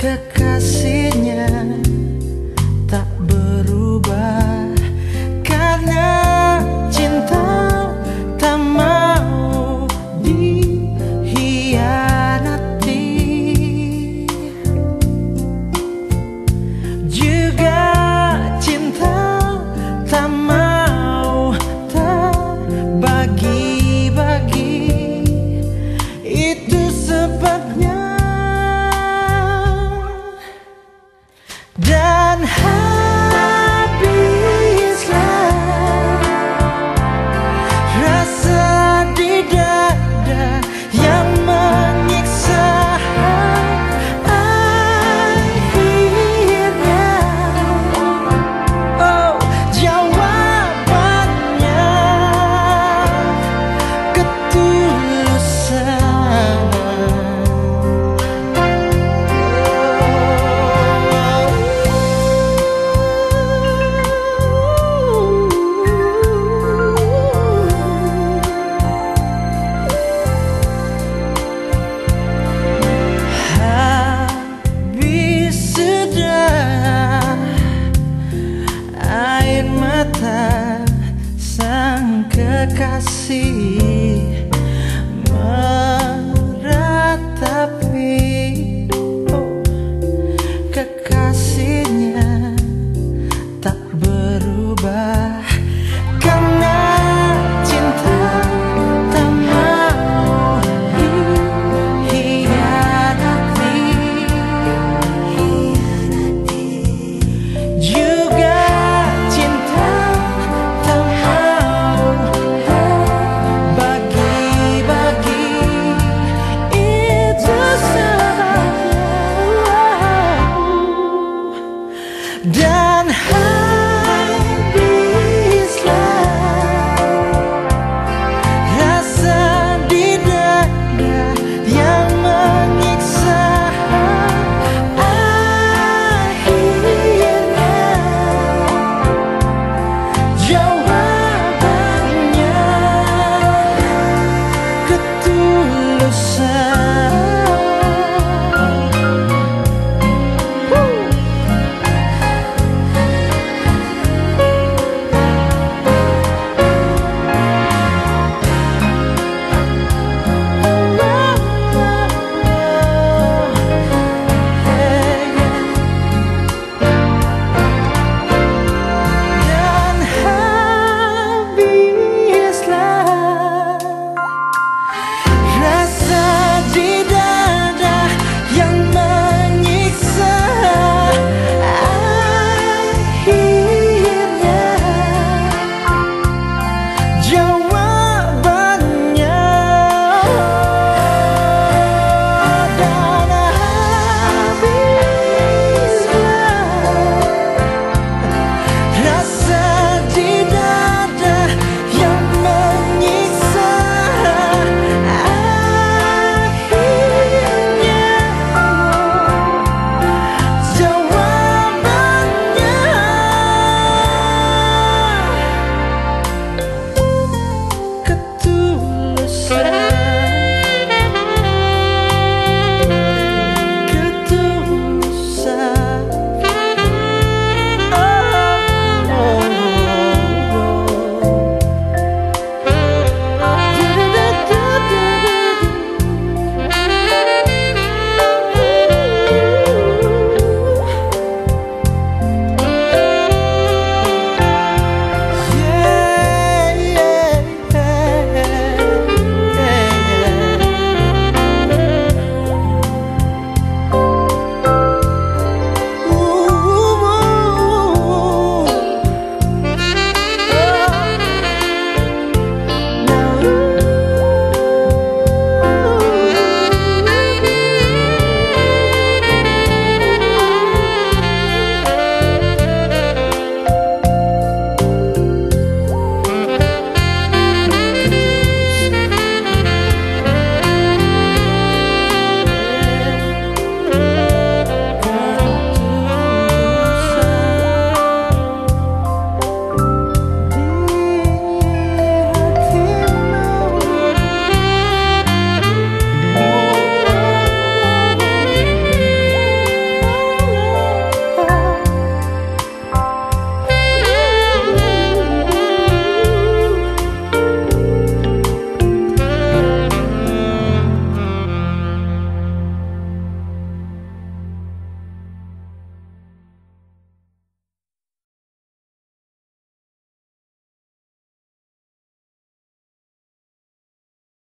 Kekal assim. dan habislah rasa di dada yang menyiksa akhirnya. Jawabannya ketulusan.